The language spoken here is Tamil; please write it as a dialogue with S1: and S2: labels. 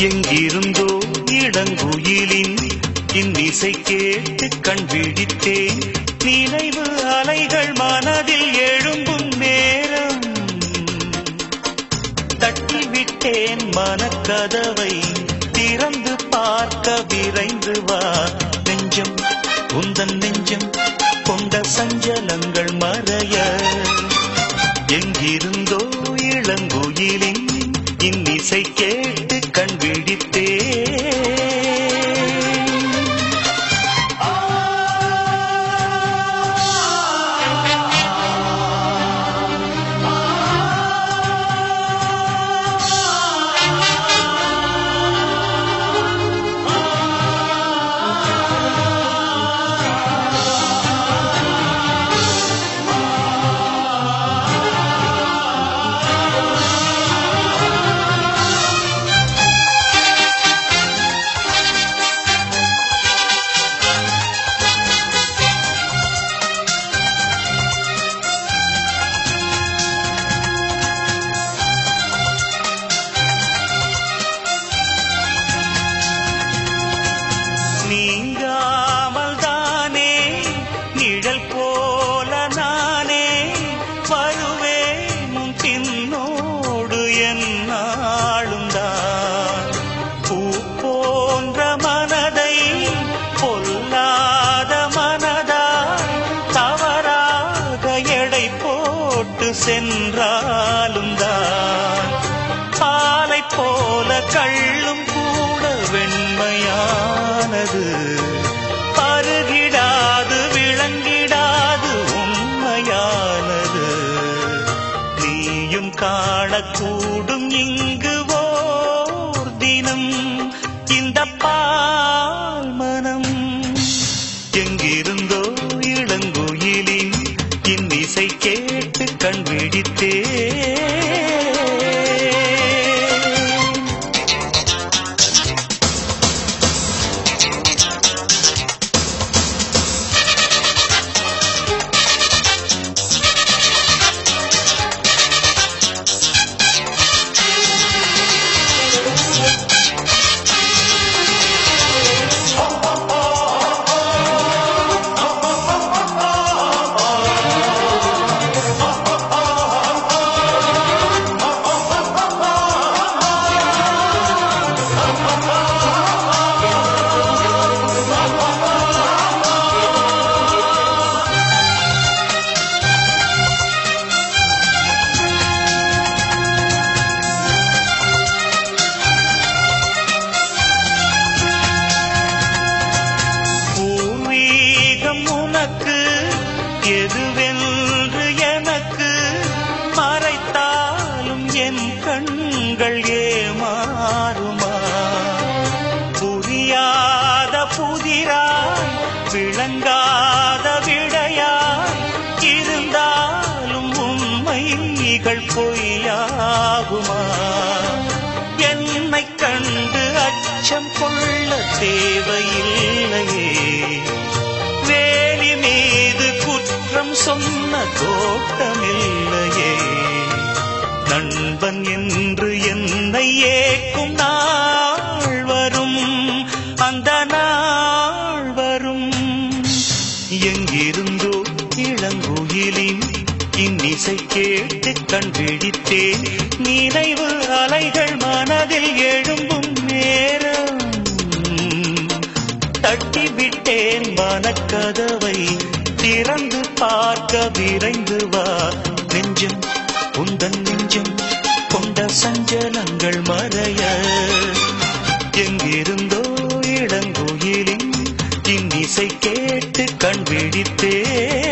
S1: எங்கிருந்தோ இடங்குயிலின் இன்னிசை கேட்டு கண் விழித்தேன். நினைவு அலைகள் மனதில் எழும்பும் நேரம். தட்டிவிட்டேன் மனக்கதவை திறந்து பார்க்க விரைந்து வா. நெஞ்சம் உந்தன் நெஞ்சம் கொண்ட சஞ்சலங்கள் மறைய. எங்கிருந்தோ இளங்குயிலின் இன்னிசை கேட்டு கண் விழித்தே சென்றாலும் தான் பாலை போல கள்ளும் கூட வெண்மையானது. அருகிடாது விளங்கிடாது உண்மையானது. நீயும் காணக்கூடும் அச்சம் கொள்ள தேவையில்லையே. வேலி மீது குற்றம் சொன்ன தோட்டமில்லையே. நண்பன் என்று என்னை ஏக்கும் நாள் வரும். அந்த நாள் வரும். எங்கிருந்தோ இளங்குயிலின் இன்னிசை கேட்டு கண்பிடித்தேன் நினைவு அலைகள் மனதில் எழும்பும் நேரம் ஏன் மனக்கதவை திறந்து பார்க்க விரைந்து வா. நெஞ்சம் உந்தன் நெஞ்சம் கொண்ட சஞ்சலங்கள் மறைய. எங்கிருந்தோ இளங்குயிலின் இன்னிசை கேட்டு கண் விழித்தேன்